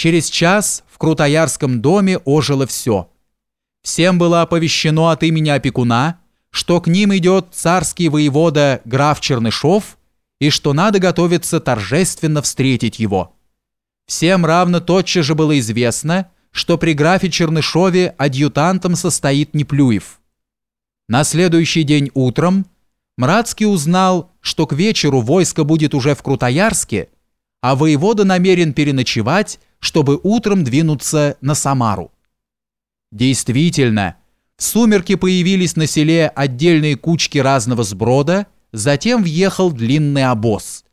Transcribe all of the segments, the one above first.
Через час в Крутоярском доме ожило все. Всем было оповещено от имени опекуна, что к ним идет царский воевода граф Чернышов и что надо готовиться торжественно встретить его. Всем равно тотчас же было известно, что при графе Чернышове адъютантом состоит Неплюев. На следующий день утром Мрацкий узнал, что к вечеру войско будет уже в Крутоярске, а воевода намерен переночевать, чтобы утром двинуться на Самару. Действительно, в сумерки появились на селе отдельные кучки разного сброда, затем въехал длинный обоз.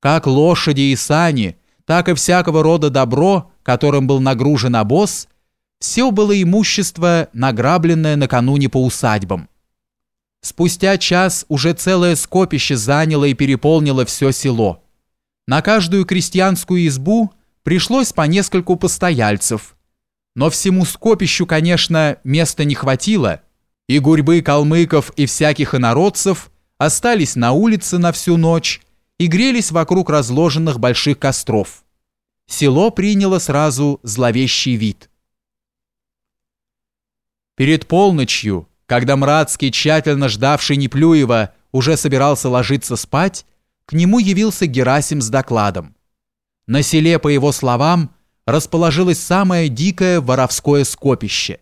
Как лошади и сани, так и всякого рода добро, которым был нагружен обоз, все было имущество, награбленное накануне по усадьбам. Спустя час уже целое скопище заняло и переполнило все село. На каждую крестьянскую избу пришлось по нескольку постояльцев. Но всему скопищу, конечно, места не хватило, и гурьбы калмыков и всяких инородцев остались на улице на всю ночь и грелись вокруг разложенных больших костров. Село приняло сразу зловещий вид. Перед полночью когда Мрацкий, тщательно ждавший Неплюева, уже собирался ложиться спать, к нему явился Герасим с докладом. На селе, по его словам, расположилось самое дикое воровское скопище.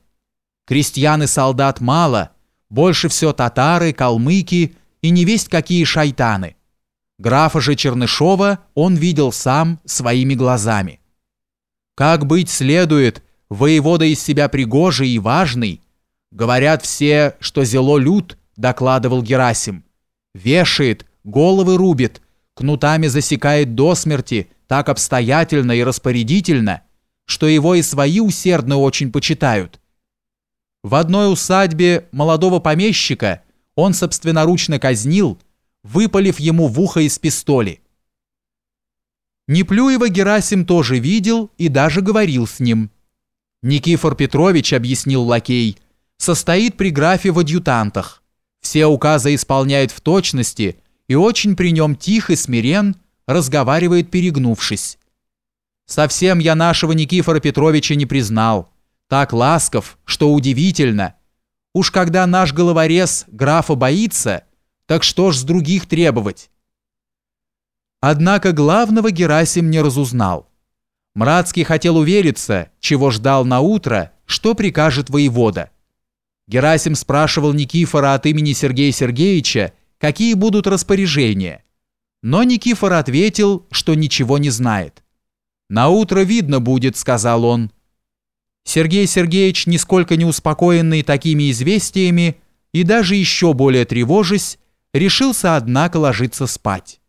Крестьян и солдат мало, больше все татары, калмыки и невесть какие шайтаны. Графа же Чернышова он видел сам своими глазами. Как быть следует, воевода из себя пригожий и важный, Говорят все, что зело лют, докладывал Герасим. Вешает, головы рубит, кнутами засекает до смерти, так обстоятельно и распорядительно, что его и свои усердно очень почитают. В одной усадьбе молодого помещика он собственноручно казнил, выпалив ему в ухо из пистоли. Неплюева Герасим тоже видел и даже говорил с ним. Никифор Петрович, объяснил лакей, состоит при графе в адъютантах. Все указы исполняет в точности и очень при нем тих и смирен, разговаривает перегнувшись. Совсем я нашего Никифора Петровича не признал. Так ласков, что удивительно. Уж когда наш головорез графа боится, так что ж с других требовать? Однако главного Герасим не разузнал. Мрацкий хотел увериться, чего ждал на утро, что прикажет воевода. Герасим спрашивал Никифора от имени Сергея Сергеевича, какие будут распоряжения. Но Никифор ответил, что ничего не знает. «На утро видно будет», — сказал он. Сергей Сергеевич, нисколько не успокоенный такими известиями и даже еще более тревожась, решился, однако, ложиться спать.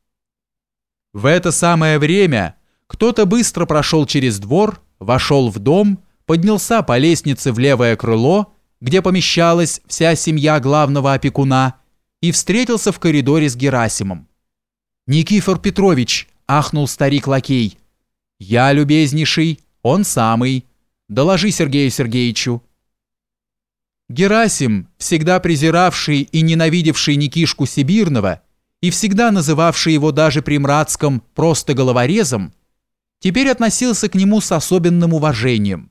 В это самое время кто-то быстро прошел через двор, вошел в дом, поднялся по лестнице в левое крыло где помещалась вся семья главного опекуна, и встретился в коридоре с Герасимом. «Никифор Петрович!» – ахнул старик-лакей. «Я, любезнейший, он самый. Доложи Сергею Сергеевичу». Герасим, всегда презиравший и ненавидевший Никишку Сибирного и всегда называвший его даже при Мрацком просто головорезом, теперь относился к нему с особенным уважением.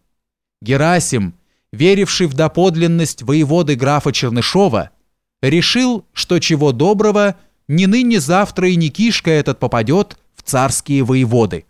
Герасим – веривший в доподлинность воеводы графа Чернышова, решил, что чего доброго, ни ныне завтра и Никишка этот попадет в царские воеводы.